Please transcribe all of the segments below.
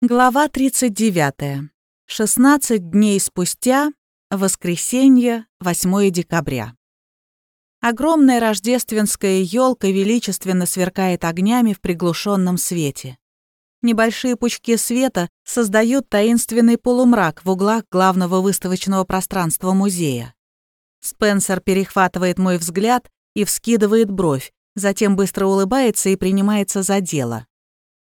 Глава 39. 16 дней спустя, воскресенье, 8 декабря. Огромная рождественская елка величественно сверкает огнями в приглушенном свете. Небольшие пучки света создают таинственный полумрак в углах главного выставочного пространства музея. Спенсер перехватывает мой взгляд и вскидывает бровь, затем быстро улыбается и принимается за дело.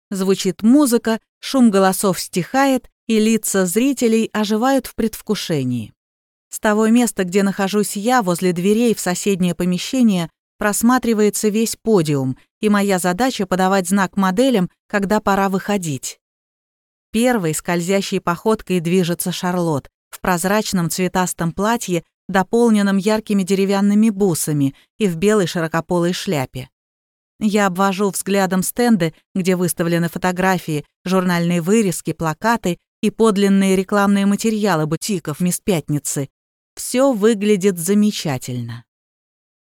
Звучит музыка, шум голосов стихает, и лица зрителей оживают в предвкушении. С того места, где нахожусь я, возле дверей в соседнее помещение, просматривается весь подиум, и моя задача — подавать знак моделям, когда пора выходить. Первой скользящей походкой движется Шарлот в прозрачном цветастом платье, дополненном яркими деревянными бусами и в белой широкополой шляпе. Я обвожу взглядом стенды, где выставлены фотографии, журнальные вырезки, плакаты и подлинные рекламные материалы бутиков «Мисс Пятницы». Все выглядит замечательно.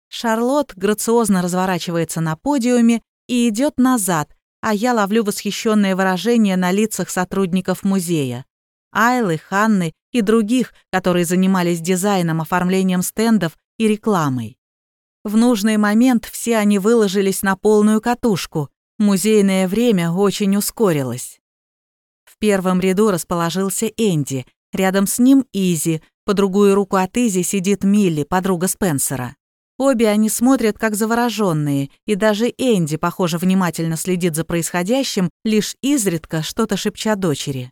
Шарлотт грациозно разворачивается на подиуме и идет назад, а я ловлю восхищенное выражение на лицах сотрудников музея. Айлы, Ханны и других, которые занимались дизайном, оформлением стендов и рекламой. В нужный момент все они выложились на полную катушку. Музейное время очень ускорилось. В первом ряду расположился Энди. Рядом с ним Изи. По другую руку от Изи сидит Милли, подруга Спенсера. Обе они смотрят как завороженные, и даже Энди, похоже, внимательно следит за происходящим, лишь изредка что-то шепча дочери.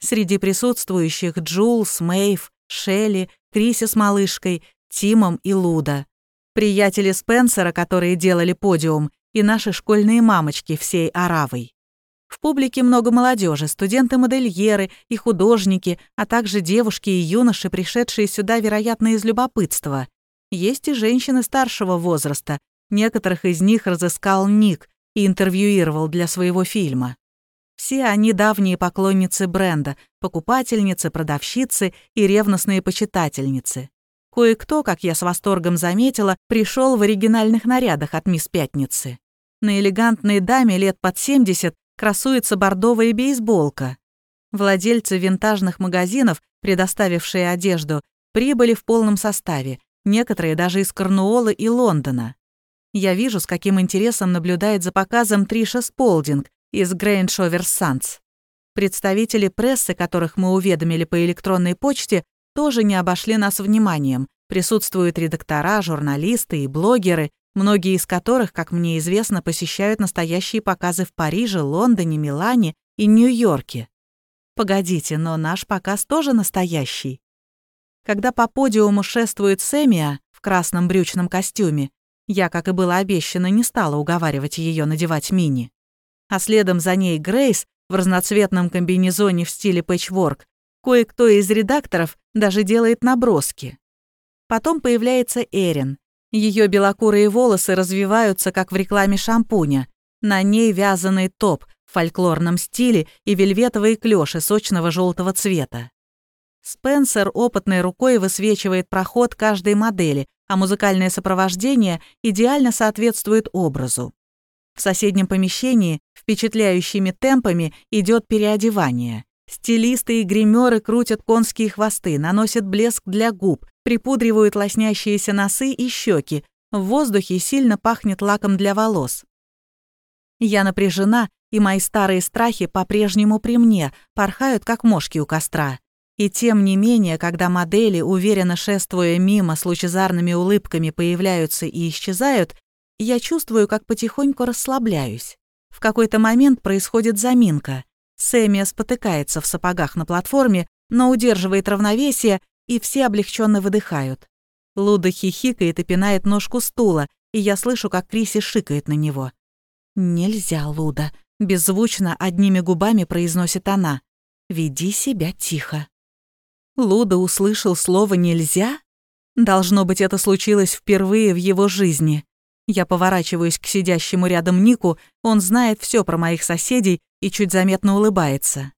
Среди присутствующих Джулс, Мэйв, Шелли, Криси с малышкой, Тимом и Луда приятели Спенсера, которые делали подиум, и наши школьные мамочки всей Аравой. В публике много молодежи, студенты-модельеры и художники, а также девушки и юноши, пришедшие сюда, вероятно, из любопытства. Есть и женщины старшего возраста. Некоторых из них разыскал Ник и интервьюировал для своего фильма. Все они давние поклонницы бренда, покупательницы, продавщицы и ревностные почитательницы. Кое-кто, как я с восторгом заметила, пришел в оригинальных нарядах от мисс Пятницы. На элегантной даме лет под 70 красуется бордовая бейсболка. Владельцы винтажных магазинов, предоставившие одежду, прибыли в полном составе, некоторые даже из Корнуола и Лондона. Я вижу, с каким интересом наблюдает за показом Триша Сполдинг из Грейндж Овер Санс. Представители прессы, которых мы уведомили по электронной почте, тоже не обошли нас вниманием. Присутствуют редактора, журналисты и блогеры, многие из которых, как мне известно, посещают настоящие показы в Париже, Лондоне, Милане и Нью-Йорке. Погодите, но наш показ тоже настоящий. Когда по подиуму шествует Сэмия в красном брючном костюме, я, как и было обещано, не стала уговаривать ее надевать мини. А следом за ней Грейс в разноцветном комбинезоне в стиле пэтчворк Кое-кто из редакторов даже делает наброски. Потом появляется Эрин. Ее белокурые волосы развиваются, как в рекламе шампуня. На ней вязаный топ в фольклорном стиле и вельветовые клёши сочного желтого цвета. Спенсер опытной рукой высвечивает проход каждой модели, а музыкальное сопровождение идеально соответствует образу. В соседнем помещении впечатляющими темпами идет переодевание. Стилисты и гримеры крутят конские хвосты, наносят блеск для губ, припудривают лоснящиеся носы и щеки. В воздухе сильно пахнет лаком для волос. Я напряжена, и мои старые страхи по-прежнему при мне, порхают, как мошки у костра. И тем не менее, когда модели, уверенно шествуя мимо, с лучезарными улыбками появляются и исчезают, я чувствую, как потихоньку расслабляюсь. В какой-то момент происходит заминка. Сэмия спотыкается в сапогах на платформе, но удерживает равновесие, и все облегченно выдыхают. Луда хихикает и пинает ножку стула, и я слышу, как Криси шикает на него. «Нельзя, Луда», — беззвучно одними губами произносит она. «Веди себя тихо». Луда услышал слово «нельзя»? Должно быть, это случилось впервые в его жизни. Я поворачиваюсь к сидящему рядом Нику, он знает все про моих соседей и чуть заметно улыбается.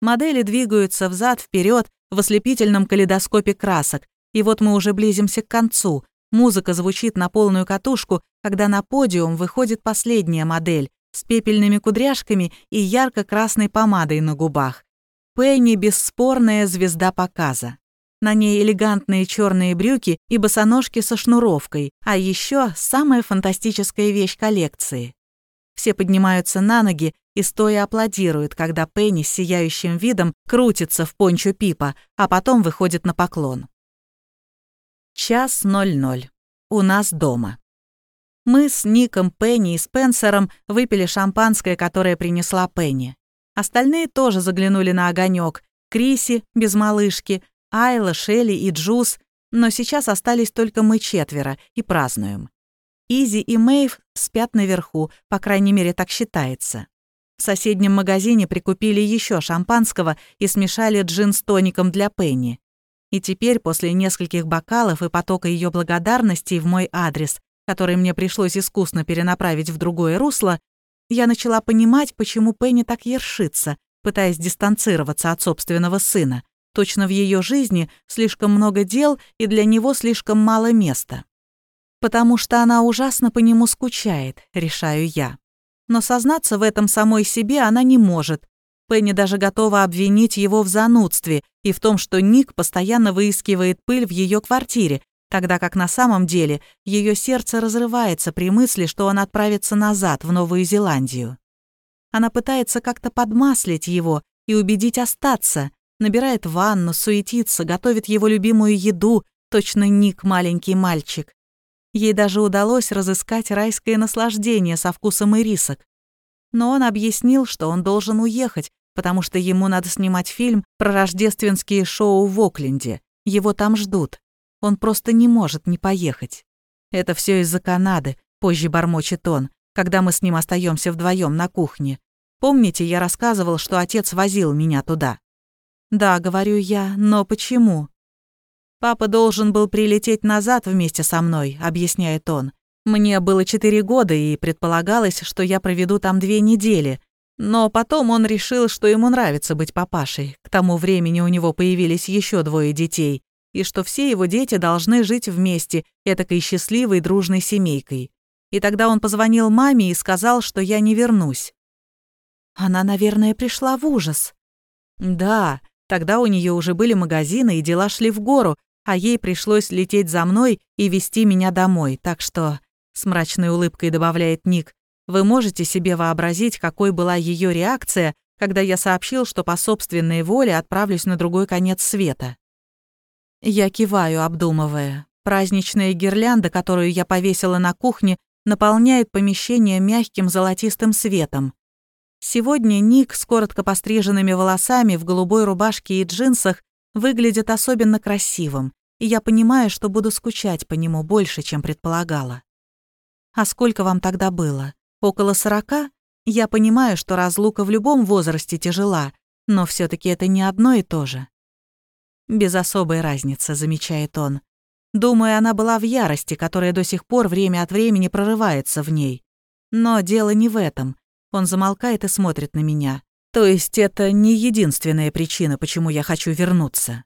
Модели двигаются взад вперед в ослепительном калейдоскопе красок, и вот мы уже близимся к концу. Музыка звучит на полную катушку, когда на подиум выходит последняя модель, с пепельными кудряшками и ярко-красной помадой на губах. Пенни — бесспорная звезда показа. На ней элегантные черные брюки и босоножки со шнуровкой, а еще самая фантастическая вещь коллекции. Все поднимаются на ноги и стоя аплодируют, когда Пенни с сияющим видом крутится в пончо Пипа, а потом выходит на поклон. Час ноль ноль. У нас дома. Мы с Ником, Пенни и Спенсером выпили шампанское, которое принесла Пенни. Остальные тоже заглянули на огонек. Криси, без малышки, Айла, Шелли и Джуз, но сейчас остались только мы четверо и празднуем. Изи и Мэйв спят наверху, по крайней мере, так считается. В соседнем магазине прикупили еще шампанского и смешали джин с тоником для Пенни. И теперь, после нескольких бокалов и потока ее благодарностей в мой адрес, который мне пришлось искусно перенаправить в другое русло, я начала понимать, почему Пенни так ершится, пытаясь дистанцироваться от собственного сына. Точно в ее жизни слишком много дел и для него слишком мало места. Потому что она ужасно по нему скучает, решаю я. Но сознаться в этом самой себе она не может. Пенни даже готова обвинить его в занудстве и в том, что Ник постоянно выискивает пыль в ее квартире, тогда как на самом деле ее сердце разрывается при мысли, что он отправится назад, в Новую Зеландию. Она пытается как-то подмаслить его и убедить остаться, набирает ванну, суетится, готовит его любимую еду, точно Ник маленький мальчик. Ей даже удалось разыскать райское наслаждение со вкусом ирисок. Но он объяснил, что он должен уехать, потому что ему надо снимать фильм про рождественские шоу в Окленде. Его там ждут. Он просто не может не поехать. Это все из-за Канады, позже бормочет он, когда мы с ним остаемся вдвоем на кухне. Помните, я рассказывал, что отец возил меня туда? Да, говорю я, но почему? Папа должен был прилететь назад вместе со мной, объясняет он. Мне было четыре года, и предполагалось, что я проведу там две недели. Но потом он решил, что ему нравится быть папашей. К тому времени у него появились еще двое детей, и что все его дети должны жить вместе, этакой счастливой дружной семейкой. И тогда он позвонил маме и сказал, что я не вернусь. Она, наверное, пришла в ужас. Да, тогда у нее уже были магазины и дела шли в гору, а ей пришлось лететь за мной и вести меня домой, так что, с мрачной улыбкой добавляет Ник, вы можете себе вообразить, какой была ее реакция, когда я сообщил, что по собственной воле отправлюсь на другой конец света. Я киваю, обдумывая. Праздничная гирлянда, которую я повесила на кухне, наполняет помещение мягким золотистым светом. Сегодня Ник с коротко постриженными волосами в голубой рубашке и джинсах выглядит особенно красивым, и я понимаю, что буду скучать по нему больше, чем предполагала. А сколько вам тогда было? Около сорока? Я понимаю, что разлука в любом возрасте тяжела, но все таки это не одно и то же. Без особой разницы, замечает он. Думаю, она была в ярости, которая до сих пор время от времени прорывается в ней. Но дело не в этом. Он замолкает и смотрит на меня. То есть это не единственная причина, почему я хочу вернуться.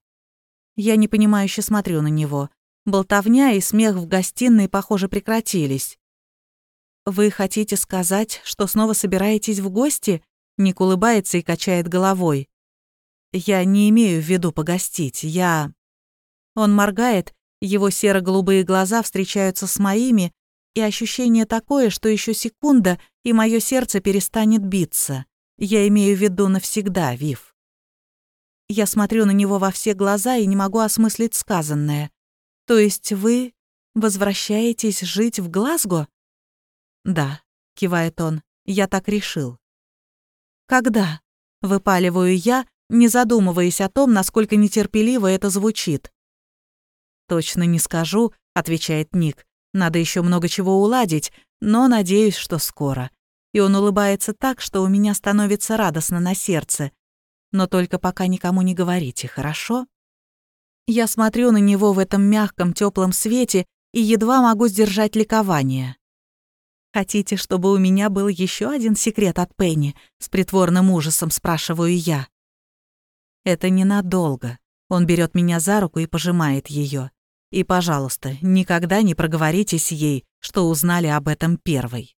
Я непонимающе смотрю на него. Болтовня и смех в гостиной, похоже, прекратились. «Вы хотите сказать, что снова собираетесь в гости?» Ник улыбается и качает головой. Я не имею в виду погостить, я...» Он моргает, его серо-голубые глаза встречаются с моими, и ощущение такое, что еще секунда, и мое сердце перестанет биться. Я имею в виду навсегда, Вив. Я смотрю на него во все глаза и не могу осмыслить сказанное. То есть вы возвращаетесь жить в Глазго? Да, кивает он, я так решил. Когда? Выпаливаю я, не задумываясь о том, насколько нетерпеливо это звучит. «Точно не скажу», — отвечает Ник. «Надо еще много чего уладить, но надеюсь, что скоро». И он улыбается так, что у меня становится радостно на сердце. Но только пока никому не говорите, хорошо? Я смотрю на него в этом мягком, теплом свете и едва могу сдержать ликование. «Хотите, чтобы у меня был еще один секрет от Пенни?» С притворным ужасом спрашиваю я. Это ненадолго. Он берет меня за руку и пожимает ее. И, пожалуйста, никогда не проговоритесь ей, что узнали об этом первой.